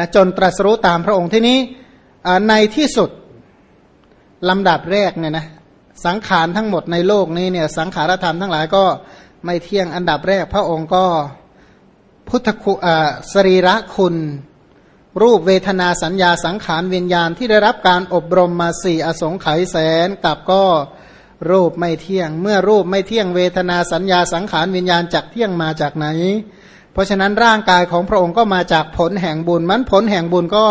นะจนตรัสรู้ตามพระองค์ที่นี้ในที่สุดลำดับแรกเนี่ยนะสังขารทั้งหมดในโลกนี้เนี่ยสังขารธรรมทั้งหลายก็ไม่เที่ยงอันดับแรก พระองค์ก็พุทธคุสรีระคุณ รูปเวทนาสัญญาสังขารวิญญาณที่ได้รับการอบรมมาสี่อสงไขยแสนกับก็รูปไม่เที่ยง เมื่อรูปไม่เที่ยงเวทนาสัญญาสังขารวิญญาณจากเที่ยงมาจากไหน เพราะฉะนั้นร่างกายของพระองค์ก็มาจากผลแห่งบุญ มันผลแห่งบุญก็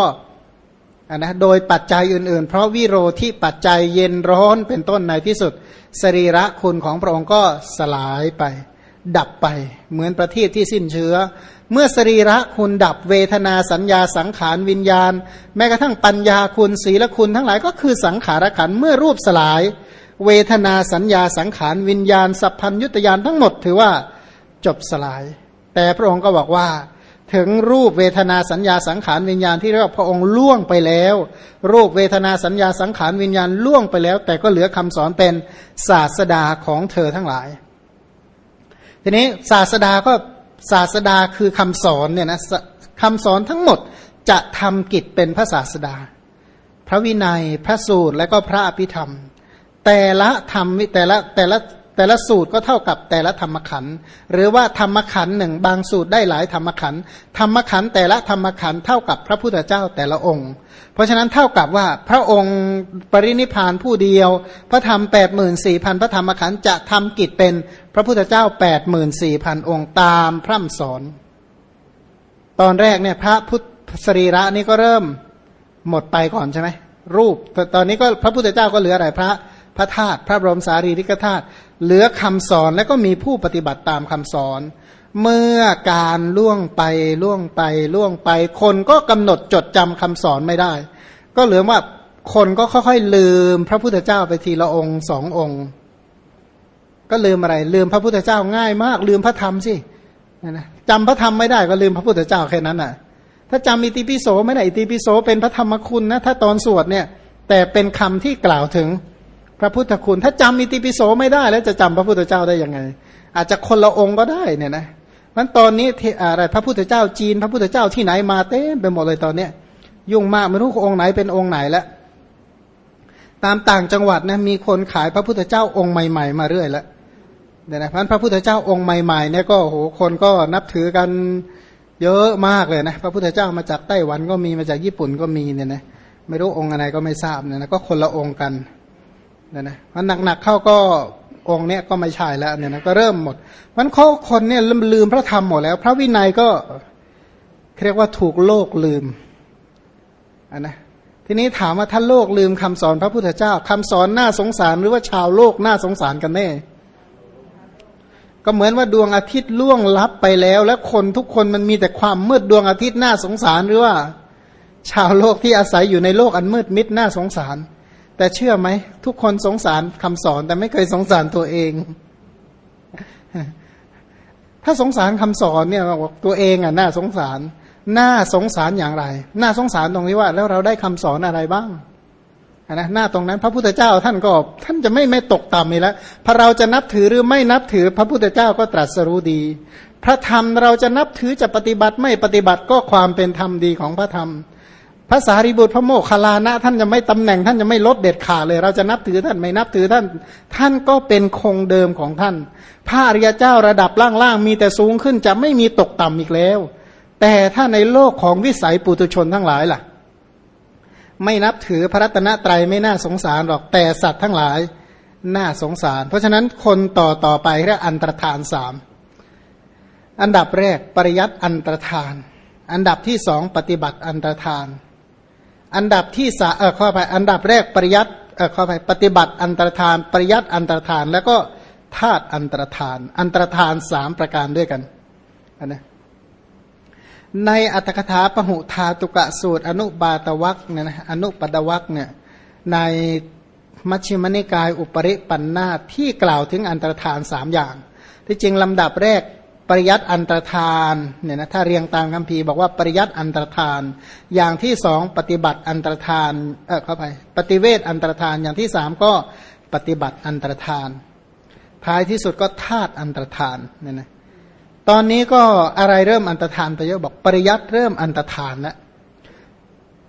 นะโดยปัจจัยอื่นๆ เพราะวิโรที่ปัจจัยเย็นร้อนเป็นต้นในที่สุด สรีระคุณของพระองค์ก็สลายไป ดับไป เหมือนประทีปที่สิ้นเชื้อ เมื่อสรีระคุณดับเวทนาสัญญาสังขารวิญญาณ แม้กระทั่งปัญญาคุณศีลคุณทั้งหลายก็คือสังขารขันเมื่อรูปสลาย เวทนาสัญญาสังขารวิญญาณ สัพพัญยุตยานทั้งหมดถือว่าจบสลาย แต่พระองค์ก็บอกว่า ถึงรูปเวทนาสัญญาสังขารวิญญาณที่เรียกว่าพระองค์ล่วงไปแล้ว รูปเวทนาสัญญาสังขารวิญญาณล่วงไปแล้ว แต่ก็เหลือคำสอนเป็นศาสดาของเธอทั้งหลาย ทีนี้ศาสดาก็ศาสดาคือคำสอนเนี่ยนะคำสอนทั้งหมดจะทำกิจเป็นพระศาสดา พระวินัยพระสูตรและก็พระอภิธรรม แต่ละธรรมแต่ละแต่ละ แต่ละสูตรก็เท่ากับแต่ละธรรมขันธ์หรือว่าธรรมขันธ์หนึ่งบางสูตรได้หลายธรรมขันธ์ธรรมขันธ์แต่ละธรรมขันธ์เท่ากับพระพุทธเจ้าแต่ละองค์ เพราะฉะนั้นเท่ากับว่าพระองค์ปรินิพานผู้เดียว พระธรรมแปดหมื่นสี่พันพระธรรมขันธ์จะทำกิจเป็นพระพุทธเจ้าแปดหมื่นสี่พันองค์ตามพร่ำสอน ตอนแรกเนี่ยพระพุทธสรีระนี่ก็เริ่มหมดไปก่อนใช่ไหมรูป ตอนนี้ก็พระพุทธเจ้าก็เหลืออะไรพระพระธาตุพระบรมสารีริกธาตุ เหลือคำสอนและก็มีผู้ปฏิบัติตามคำสอน เมื่อการล่วงไปล่วงไปล่วงไป คนก็กำหนดจดจำคำสอนไม่ได้ ก็เหลือว่าคนก็ค่อยๆลืมพระพุทธเจ้าไปทีละองค์สององค์ ก็ลืมอะไร ลืมพระพุทธเจ้าง่ายมาก ลืมพระธรรมสิจำพระธรรมไม่ได้ก็ลืมพระพุทธเจ้าแค่นั้นน่ะ ถ้าจำอิติปิโสไม่ได้อิติปิโสเป็นพระธรรมคุณนะถ้าตอนสวดเนี่ย แต่เป็นคำที่กล่าวถึง พระพุทธคุณ ถ้าจำอิติปิโสไม่ได้ แล้วจะจำพระพุทธเจ้าได้ยังไง อาจจะคนละองค์ก็ได้เนี่ยนะมันตอนนี้อะไรพระพุทธเจ้าจีน พระพุทธเจ้าที่ไหนมาเต้มไปหมดเลยตอนเนี้ยยุ่งมากไม่รู้องค์ไหนเป็นองค์ไหนแล้วตามต่างจังหวัดนะมีคนขายพระพุทธเจ้าองค์ใหม่ ๆ มาเรื่อยแล้วเนี่ยนะพระพุทธเจ้าองค์ใหม่ๆเนี่ยก็โหคนก็นับถือกันเยอะมากเลยนะพระพุทธเจ้ามาจากไต้หวันก็มีมาจากญี่ปุ่นก็มีเนี่ยนะไม่รู้องค์อะไรก็ไม่ทราบเนี่ยนะก็คนละองค์กัน เนี่ยนะมันหนักๆเข้าก็องค์เนี้ยก็ไม่ใช่แล้วเนี่ยนะก็เริ่มหมดมันเขาคนเนี่ยลืมพระธรรมหมดแล้ว พระวินัยก็เรียกว่าถูกโลกลืมอันนะทีนี้ถามว่าท่านโลกลืมคำสอนพระพุทธเจ้าคำสอนน่าสงสารหรือว่าชาวโลกน่าสงสารกันแน่ก็เหมือนว่าดวงอาทิตย์ล่วงลับไปแล้ว และคนทุกคนมันมีแต่ความมืดดวงอาทิตย์น่าสงสารหรือว่า ชาวโลกที่อาศัยอยู่ในโลกอันมืดมิดน่าสงสาร แต่เชื่อไหม ทุกคนสงสารคำสอนแต่ไม่เคยสงสารตัวเอง ถ้าสงสารคำสอนเนี่ยบอกตัวเองอะน่าสงสารน่าสงสารอย่างไรน่าสงสารตรงนี้ว่า แล้วเราได้คำสอนอะไรบ้างนะหน้าตรงนั้น พระพุทธเจ้าท่านก็ท่านจะไม่ไม่ตกต่ำเลยล้วพระเราจะนับถือหรือไม่นับถือ พระพุทธเจ้าก็ตรัสรู้ดี พระธรรมเราจะนับถือจะปฏิบัติไม่ปฏิบัติก็ความเป็นธรรมดีของพระธรรม พระสารีบุตรพระโมคคัลลานะ ท่านจะไม่ตำแหน่งท่านจะไม่ลดเด็ดขาดเลย เราจะนับถือท่านไม่นับถือท่าน ท่านก็เป็นคงเดิมของท่าน พระอริยเจ้าระดับล่างๆมีแต่สูงขึ้นจะไม่มีตกต่ำอีกแล้ว แต่ถ้าในโลกของวิสัยปุตุชนทั้งหลายล่ะ ไม่นับถือพระรัตนตรัยไม่น่าสงสารหรอกแต่สัตว์ทั้งหลายน่าสงสาร เพราะฉะนั้นคนต่อต่อไปเรียกอันตรธานสามอันดับแรกปริยัติอันตรธาน อันดับที่สองปฏิบัติอันตรธาน อันดับที่สาเออข้อไปอันดับแรกปริยัตเออข้อไปปฏิบัติอันตรธาน ปริยัตอันตรธาน แล้วก็ธาตุอันตรธาน อันตรธานสามประการด้วยกันอนนะในอัตถกถาปหุธาตุกะสูตร อนุบาตวักเนี่ยนะอนุปดวักเนี่ยในมัชฌิมนิกายอุปริปันนาที่กล่าวถึงอันตรธานสามอย่าง ที่จริงลำดับแรก ปริยัติอันตรธานเนี่ยนะถ้าเรียงตามคำพีบอกว่าปริยัติอันตรธาน อย่างที่สองปฏิบัติอันตรธานเออเข้าไปปฏิเวทอันตรธานอย่างที่สามก็ปฏิบัติอันตรธาน ท้ายที่สุดก็ธาตุอันตรธานเนี่ยนะตอนนี้ก็อะไรเริ่มอันตรธานไปเยอะบอกปริยัติเริ่มอันตรธานแล้ว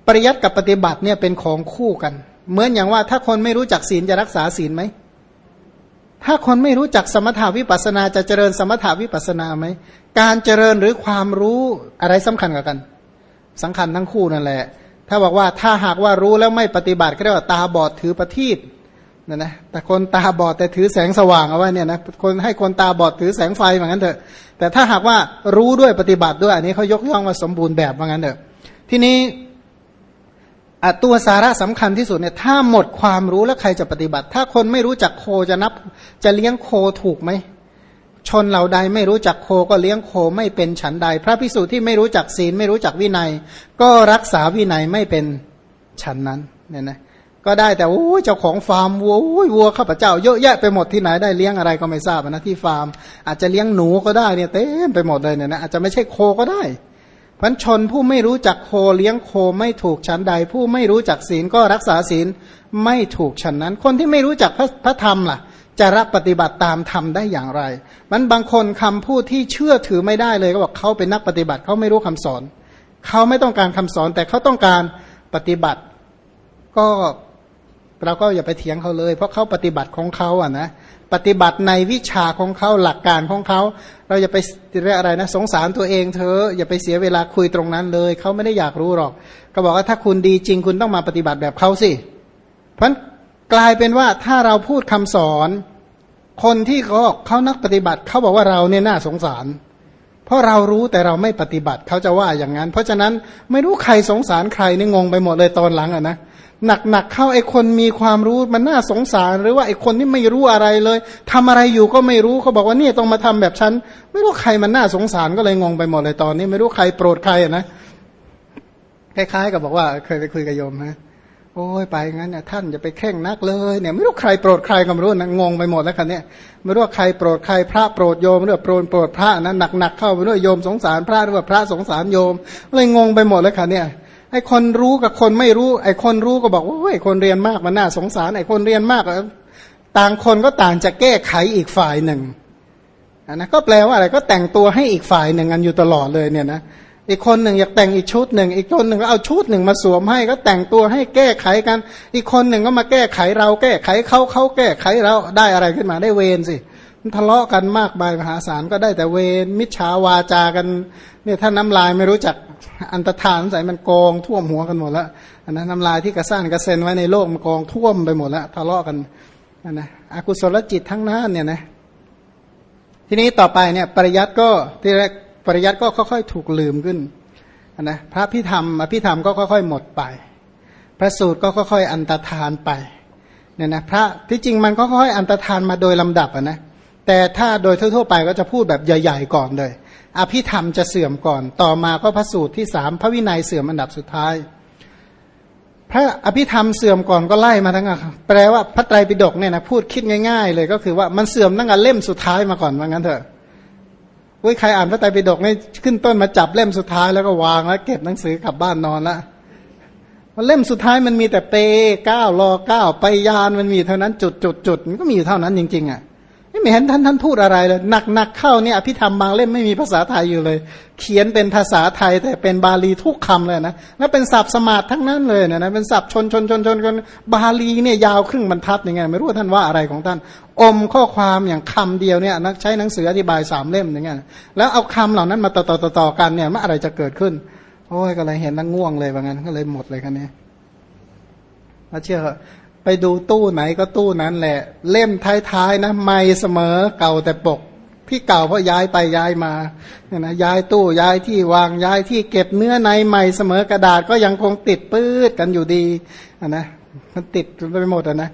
ปริยัติกับปฏิบัติเนี่ยเป็นของคู่กัน เหมือนอย่างว่าถ้าคนไม่รู้จักศีลจะรักษาศีลไหม ถ้าคนไม่รู้จักสมถาวิปัสนาจะเจริญสมถาวิปัสนาไหม การเจริญหรือความรู้อะไรสำคัญกว่ากันสำคัญทั้งคู่นั่นแหละ ถ้าบอกว่าถ้าหากว่ารู้แล้วไม่ปฏิบัติก็เรียกว่าตาบอดถือประทีปนะนะแต่คนตาบอดแต่ถือแสงสว่างเอาไว้เนี่ยนะคนให้คนตาบอดถือแสงไฟเหมือนกันเถอะ แต่ถ้าหากว่ารู้ด้วยปฏิบัติด้วยอันนี้เขายกย่องว่าสมบูรณ์แบบเหมือนกันเถอะ ทีนี้ ตัวสาระสำคัญที่สุดเนี่ยถ้าหมดความรู้แล้วใครจะปฏิบัติ ถ้าคนไม่รู้จักโคจะนับ จะเลี้ยงโคถูกไหมชนเหล่าใดไม่รู้จักโคก็เลี้ยงโคไม่เป็นฉันใด พระพิสุที่ไม่รู้จักศีลไม่รู้จักวินัย ก็รักษาวินัยไม่เป็นฉันนั้นเนี่ยนะก็ได้แต่โอ้เจ้าของฟาร์มวัววัวข้าพเจ้าเยอะแยะไปหมดที่ไหนได้เลี้ยงอะไรก็ไม่ทราบนะที่ฟาร์ม อาจจะเลี้ยงหนูก็ได้เนี่ยเต็มไปหมดเลยเนี่ยนะอาจจะไม่ใช่โคก็ได้ พันชนผู้ไม่รู้จักโคเลี้ยงโคไม่ถูกฉันใด ผู้ไม่รู้จักศีลก็รักษาศีลไม่ถูกฉันนั้น คนที่ไม่รู้จักพระพระธรรมล่ะ จะรับปฏิบัติตามธรรมได้อย่างไร มันบางคนคำพูดที่เชื่อถือไม่ได้เลยก็บอกเขาเป็นนักปฏิบัติเขาไม่รู้คำสอน เขาไม่ต้องการคำสอนแต่เขาต้องการปฏิบัติ ก็ เราก็อย่าไปเถียงเขาเลย เพราะเขาปฏิบัติของเขาอะนะปฏิบัติในวิชาของเขาหลักการของเขา เราอย่าไปเรียกอะไรนะ สงสารตัวเองเธออย่าไปเสียเวลาคุยตรงนั้นเลย เขาไม่ได้อยากรู้หรอก ก็บอกว่าถ้าคุณดีจริงคุณต้องมาปฏิบัติแบบเขาสิ เพราะกลายเป็นว่าถ้าเราพูดคำสอน คนที่เขาเขานักปฏิบัติเขาบอกว่าเราเนี่ยน่าสงสาร เพราะเรารู้แต่เราไม่ปฏิบัติเขาจะว่าอย่างนั้น เพราะฉะนั้นไม่รู้ใครสงสารใครนี่งงไปหมดเลยตอนหลังอะนะ หนักๆเข้าไอ้คนมีความรู้มันน่าสงสารหรือว่าไอ้คนที่ไม่รู้อะไรเลยทำอะไรอยู่ก็ไม่รู้เขาบอกว่านี่ต้องมาทำแบบฉัน ไม่รู้ใครมันน่าสงสารก็เลยงงไปหมดเลยตอนนี้ ไม่รู้ใครโปรดใครนะคล้ายๆกับบอกว่าเคยไปคุยกับโยมฮะโอ้ยไปงั้นเนี่ยท่านจะไปแข่งนักเลยเนี่ยไม่รู้ใครโปรดใครก็ไม่รู้นะงงไปหมดแล้วคันเนี่ยไม่รู้ว่าใครโปรดใครพระโปรดโยมหรือโปรดโปรดพระนะหนักๆเข้าไปด้วยโยมสงสารพระหรือว่าพระสงสารโยมเลยงงไปหมดแล้วคันเนี่ย ไอ้คนรู้กับคนไม่รู้ ไอ้คนรู้ก็บอกว่าไอ้คนเรียนมากมันน่าสงสารไอ้คนเรียนมากต่างคนก็ต่างจะแก้ไขอีกฝ่ายหนึ่งอันนะก็แปลว่าอะไรก็แต่งตัวให้อีกฝ่ายหนึ่งกันอยู่ตลอดเลยเนี่ยนะอีกคนหนึ่งอยากแต่งอีกชุดหนึ่งอีกคนหนึ่งก็เอาชุดหนึ่งมาสวมให้ก็แต่งตัวให้แก้ไขกัน อีกคนหนึ่งก็มาแก้ไขเรา แก้ไขเขาเขาแก้ไขเราได้อะไรขึ้นมาได้เวรสิทะเลาะกันมากมายมหาศาลก็ได้แต่เวรมิจฉาวาจากัน เนี่ยถ้าน้ำลายไม่รู้จักอันตรธานใส่มันกองท่วมหัวกันหมดแล้วอันนั้นน้ำลายที่กระซ่านกระเซ็นไว้ในโลกมันกองท่วมไปหมดแล้วทะเลาะกันนนะอกุศลจิตทั้งนั้นเนี่ยนะทีนี้ต่อไปเนี่ยปริยัติก็ที่แรกปริยัติก็ค่อยๆ ถูกลืมขึ้นนนะพระพิธรรมอภิธรรมก็ค่อยๆ หมดไป พระสูตรก็ค่อยๆ อันตรธานไปเนี่ยนะพระที่จริงมันก็ค่อยๆอันตรธานมาโดยลำดับนะแต่ถ้าโดยทั่วๆไปก็จะพูดแบบใหญ่ ๆ ก่อนเลย อภิธรรมจะเสื่อมก่อน ต่อมาก็พระสูตรที่สามพระวินัยเสื่อมอันดับสุดท้าย พระอภิธรรมเสื่อมก่อนก็ไล่มาทั้งแปลว่าพระไตรปิฎกเนี่ยนะพูดคิดง่ายๆ เลยก็คือว่ามันเสื่อมตั้งแต่เล่มสุดท้ายมาก่อนว่างั้นเถอะอุ้ยใครอ่านพระไตรปิฎกนี่ขึ้นต้นมาจับเล่มสุดท้ายแล้วก็วางแล้วเก็บหนังสือกลับบ้านนอนละมันเล่มสุดท้ายมันมีแต่เปเก้ารอเก้าไปยานมันมีเท่านั้นจุดจุดจุดมันก็มีอยู่เท่านั้นจริงๆอะ ไม่เห็นท่านท่านพูดอะไรเลยหนักหนักเข้าเนี่ยอภิธรรมบางเล่มไม่มีภาษาไทยอยู่เลย เขียนเป็นภาษาไทยแต่เป็นบาลีทุกคำเลยนะแล้วเป็นศัพท์สมาธิทั้งนั้นเลยนะนะเป็นศัพท์ชนชนชนชนกันบาลีเนี่ยยาวครึ่งบรรทัดยังไงไม่รู้ท่านว่าอะไรของท่าน อมข้อความอย่างคำเดียวเนี่ยนักใช้หนังสืออธิบายสามเล่มอย่างเงี้ยแล้วเอาคำเหล่านั้นมาต่อต่อต่อกันเนี่ยมันอะไรจะเกิดขึ้นโอ้ยก็เลยเห็นนั่งง่วงเลยว่างั้นก็เลยหมดเลยคันนี้มาเชื่อ ไปดูตู้ไหนก็ตู้นั้นแหละ เล่มท้ายๆนะไม่เสมอเก่าแต่ปกที่เก่าเพราะย้ายไปย้ายมาเนี่ยนะย้ายตู้ย้ายที่วางย้ายที่เก็บเนื้อในใหม่เสมอกระดาษก็ยังคงติดปื้ดกันอยู่ดีะนะมันติดไปหมดอะนะ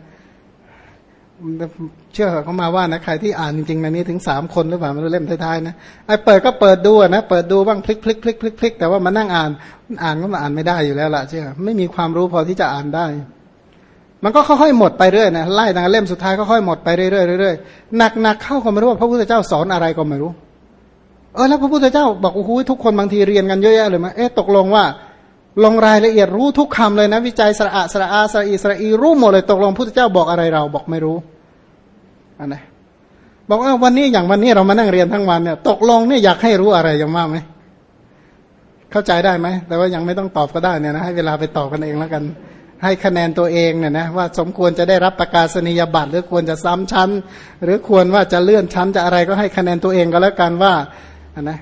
เชื่อเขามาว่านะใครที่อ่านจริงๆในนี้ถึงสามคนหรือเปล่ามันเล่มท้ายๆนะไอ้เปิดก็เปิดดูนะเปิดดูบ้างพลิกพลิกพลิกพลิกพลิกแต่ว่ามานั่งอ่านอ่านก็มาอ่านไม่ได้อยู่แล้วล่ะเชื่อไม่มีความรู้พอที่จะอ่านได้ มันก็ค่อยๆหมดไปเรื่อยนะไล่ตั้งเล่มสุดท้ายก็ค่อยหมดไปเรื่อยๆเรื่อยๆหนักๆเข้าก็ไม่รู้ว่าพระพุทธเจ้าสอนอะไรก็ไม่รู้ เออแล้วพระพุทธเจ้าบอกโอ้โหทุกคนบางทีเรียนกันเยอะแยะเลยมั้ยเอ๊ะตกลงว่าลงรายละเอียดรู้ทุกคำเลยนะ วิจัยสระอะสระอาสระอีสระอีรู้หมดเลยตกลงพุทธเจ้าบอกอะไรเราบอกไม่รู้อันไหนบอกว่าวันนี้อย่างวันนี้เรามานั่งเรียนทั้งวันเนี่ย ตกลงเนี่ยอยากให้รู้อะไรยังมากไหมเข้าใจได้ไหมแต่ว่ายังไม่ต้องตอบก็ได้เนี่ยนะให้เวลาไปตอบกันเองแล้วกัน ให้คะแนนตัวเองเนี่ยนะว่าสมควรจะได้รับประกาศนียบัตรหรือควรจะซ้ำชั้น หรือควรว่าจะเลื่อนชั้นจะอะไรก็ให้คะแนนตัวเองก็แล้วกันว่านะ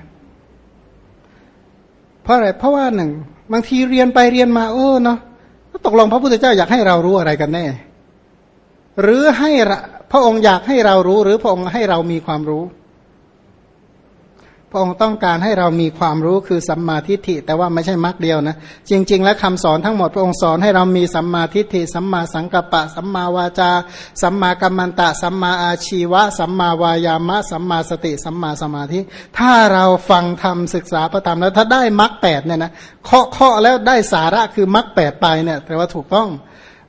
เพราะอะไรเพราะว่าหนึ่งบางทีเรียนไปเรียนมาเออเนาะตกลงพระพุทธเจ้าอยากให้เรารู้อะไรกันแน่ หรือให้พระองค์อยากให้เรารู้ หรือพระองค์ให้เรามีความรู้ พระองค์ต้องการให้เรามีความรู้คือสัมมาทิฏฐิ แต่ว่าไม่ใช่มรรคเดียวนะ จริง ๆ แล้วคำสอนทั้งหมดพระองค์สอนให้เรามีสัมมาทิฏฐิสัมมาสังกัปปะ สัมมาวาจา สัมมากัมมันตะ สัมมาอาชีวะ สัมมาวายามะ สัมมาสติ สัมมาสมาธิ ถ้าเราฟังธรรมศึกษาพระธรรมแล้วถ้าได้มรรคแปดเนี่ยนะเคาะเคาะแล้วได้สาระคือมรรคแปดไปเนี่ยแปลว่าถูกต้อง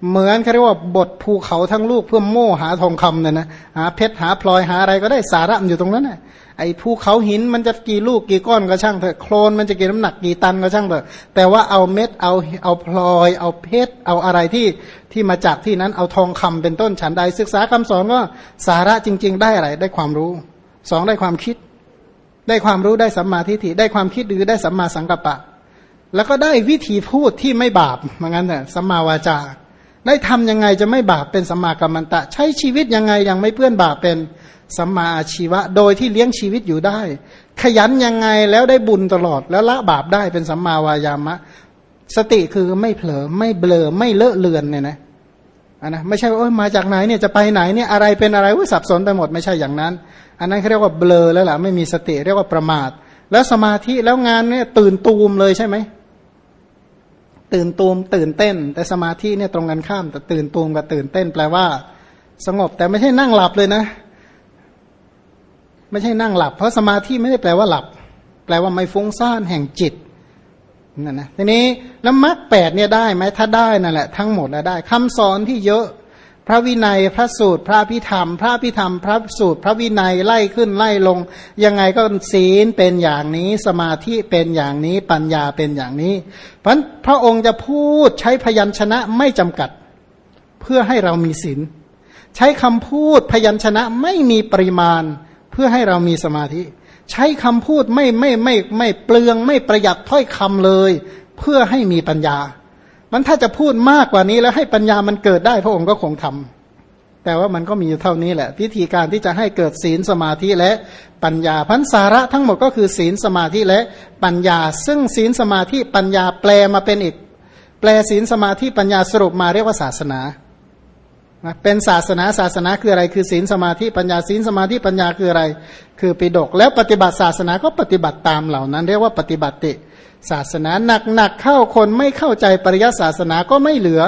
เหมือนเขาเรียกว่าบทภูเขาทั้งลูกเพื่อโม่หาทองคำเนี่ยนะหาเพชรหาพลอยหาอะไรก็ได้สาระอยู่ตรงนั้นแหละ ไอ้ภูเขาหินมันจะกี่ลูกกี่ก้อนก็ช่างเถอะโคลนมันจะกี่น้ำหนักกี่ตันก็ช่างเถอะแต่ว่าเอาเม็ดเอาเอาพลอย เอาเพชรเอาอะไรที่ที่มาจากที่นั้นเอาทองคำเป็นต้นฉันใดศึกษาคำสอนก็สาระจริง ๆ ได้อะไรได้ความรู้สองได้ความคิด ได้ความรู้ได้สัมมาทิฏฐิได้ความคิดหรือได้สัมมาสังกัปปะ แล้วก็ได้วิธีพูดที่ไม่บาปเหมือนกันเถอะสัมมาวาจาได้ทำยังไงจะไม่บาปเป็นสัมมากัมมันตะ ใช้ชีวิตยังไงยังไม่เพื่อนบาปเป็น สัมมาอาชีวะ โดยที่เลี้ยงชีวิตอยู่ได้ ขยันยังไงแล้วได้บุญตลอดแล้วละบาปได้เป็นสัมมาวายามะ สติคือไม่เผลอไม่เบลอไม่เลอะเลือนเนี่ยนะอันนะไม่ใช่ว่ามาจากไหนเนี่ยจะไปไหนเนี่ยอะไรเป็นอะไรว่าสับสนไปหมดไม่ใช่อย่างนั้น อันนั้นเขาเรียกว่าเบลอแล้วล่ะไม่มีสติเรียกว่าประมาท แล้วสมาธิแล้วงานเนี่ยตื่นตูมเลยใช่ไหมตื่นตูมตื่นเต้น แต่สมาธิเนี่ยตรงกันข้ามแต่ตื่นตูมกับตื่นเต้น แปลว่า สงบแต่ไม่ใช่นั่งหลับเลยนะ ไม่ใช่นั่งหลับ เพราะสมาธิไม่ได้แปลว่าหลับ แปลว่าไม่ฟุ้งซ่านแห่งจิตนั่นนะทีนี้แล้วมรรคแปดเนี่ยได้ไหมถ้าได้นั่นแหละทั้งหมดแล้วได้คำสอนที่เยอะพระวินัยพระสูตร พระพิธรรม พระพิธรรม พระสูตร พระวินัยไล่ขึ้นไล่ลง ยังไงก็ศีลเป็นอย่างนี้สมาธิเป็นอย่างนี้ปัญญาเป็นอย่างนี้ เพราะพระองค์จะพูดใช้พยัญชนะไม่จำกัด เพื่อให้เรามีศีลใช้คำพูดพยัญชนะไม่มีปริมาณ เพื่อให้เรามีสมาธิ ใช้คำพูดไม่ไม่ไม่ไม่เปลืองไม่ประหยัดถ้อยคำเลย เพื่อให้มีปัญญา มันถ้าจะพูดมากกว่านี้แล้วให้ปัญญามันเกิดได้พระองค์ก็คงทำแต่ว่ามันก็มีอยู่เท่านี้แหละ วิธีการที่จะให้เกิดศีลสมาธิและปัญญาพันสาระทั้งหมดก็คือศีลสมาธิและปัญญา ซึ่งศีลสมาธิปัญญาแปลมาเป็นอีก แปลศีลสมาธิปัญญาสรุปมาเรียกว่าศาสนา เป็นศาสนาศาสนาคืออะไรคือศีลสมาธิปัญญาศีลสมาธิปัญญาคืออะไร คือปิดกแล้วปฏิบัติศาสนาก็ปฏิบัติตามเหล่านั้น เรียกว่าปฏิบัติศาสนาหนักๆเข้าคนไม่เข้าใจปริยัติศาสนาก็ไม่เหลือ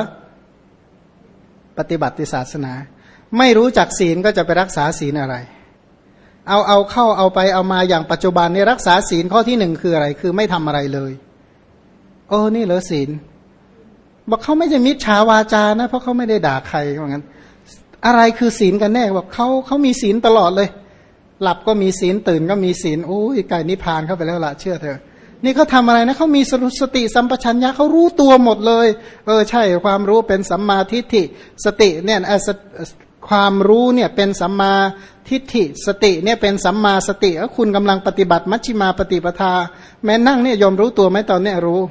ปฏิบัติศาสนา ไม่รู้จักศีลก็จะไปรักษาศีลอะไร เอาเอาเข้าเอาไปเอามาอย่างปัจจุบันนี้รักษาศีลข้อที่หนึ่งคืออะไร คือไม่ทำอะไรเลยโอ้นี่เหรอศีล บอกเขาไม่ใช่มิจฉาวาจานะ เพราะเขาไม่ได้ด่าใครว่างั้น อะไรคือศีลกันแน่บอกเขาเขามีศีลตลอดเลย หลับก็มีศีลตื่นก็มีศีลโอ้ยไก่นิพพานเข้าไปแล้วละเชื่อเถอะนี่เขาทาอะไรนะเขามีสติสัมปชัญญะเขารู้ตัวหมดเลย เออใช่ความรู้เป็นสัมมาทิฏฐิสติเนี่ยความรู้เนี่ยเป็นสัมมาทิฏฐิสติเนี่ยเป็นสัมมาสติแล้วคุณกำลังปฏิบัติมัชฌิมาปฏิปทา แม้นั่งเนี่ยยอมรู้ตัวไหมตอนเนี้ยรู้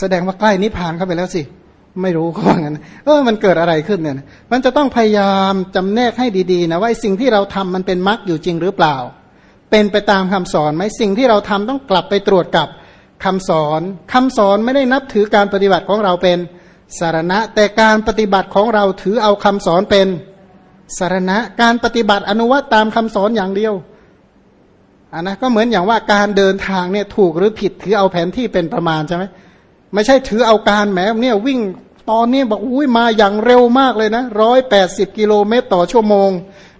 แสดงว่าใกล้นิพพานเข้าไปแล้วสิ ไม่รู้เขาว่างั้นเออมันเกิดอะไรขึ้นเนี่ย มันจะต้องพยายามจำแนกให้ดีๆนะว่าสิ่งที่เราทำมันเป็นมรรคอยู่จริงหรือเปล่า เป็นไปตามคำสอนไหมสิ่งที่เราทำต้องกลับไปตรวจกับคำสอนคำสอนไม่ได้นับถือการปฏิบัติของเราเป็นสารณะ แต่การปฏิบัติของเราถือเอาคำสอนเป็นสารณะ การปฏิบัติอนุวัตตามคำสอนอย่างเดียวอันนะก็เหมือนอย่างว่าการเดินทางเนี่ยถูกหรือผิดถือเอาแผนที่เป็นประมาณใช่ไหม ไม่ใช่ถือเอาการแหมเนี่ยวิ่งตอนนี้บอกอุ้ยมาอย่างเร็วมากเลยนะร้อยแปดสิบกิโลเมตรต่อชั่วโมง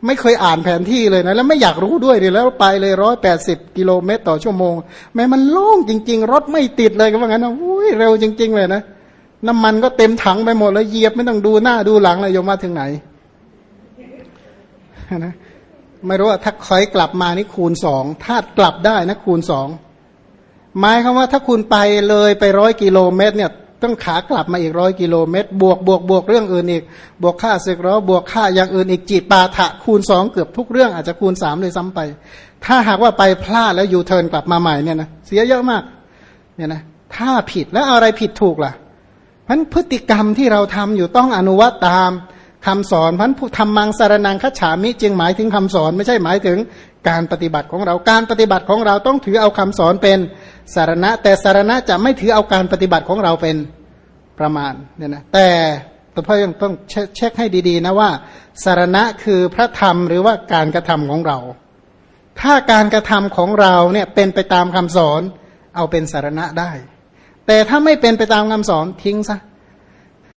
ไม่เคยอ่านแผนที่เลยนะ แล้วไม่อยากรู้ด้วยเลยแล้วไปเลยร้อยแปดสิบกิโลเมตรต่อชั่วโมง แม้มันโล่งจริง ๆ รถไม่ติดเลยก็ว่างั้นนะอุ้ยเร็วจริง ๆ เลยนะน้ำมันก็เต็มถังไปหมดแล้วเหยียบไม่ต้องดูหน้าดูหลังเลยโยมมาถึงไหนนะไม่รู้ว่าถ้าคอยกลับมานี่คูณสองถ้ากลับได้นะคูณสอง หมายคำว่าถ้าคุณไปเลยไปร้อยกิโลเมตรเนี่ยต้องขากลับมาอีกร้อยกิโลเมตร บวกบวกบวกเรื่องอื่นอีก บวกค่าศึกร้อบวกค่าอย่างอื่นอีกจีปาถะคูณสองเกือบทุกเรื่องอาจจะคูณสามเลยซ้ำไป ถ้าหากว่าไปพลาดแล้วยูเทิร์นกลับมาใหม่เนี่ยนะเสียเยอะมากเนี่ยนะถ้าผิดแล้วอะไรผิดถูกล่ะพันพฤติกรรมที่เราทำอยู่ต้องอนุวัตตามคำสอนพันผู้ทำมังสารนังคัจฉามิจึงหมายถึงคำสอนไม่ใช่หมายถึงการปฏิบัติของเราการปฏิบัติของเราต้องถือเอาคำสอนเป็น สารณะ แต่สารณะจะไม่ถือเอาการปฏิบัติของเราเป็นประมาณเนี่ยนะแต่แต่พ่อยังต้องเช็คให้ดีๆนะว่า สารณะคือพระธรรมหรือว่าการกระทำของเรา ถ้าการกระทำของเราเนี่ยเป็นไปตามคำสอนเอาเป็นสารณะได้ แต่ถ้าไม่เป็นไปตามคำสอนทิ้งซะ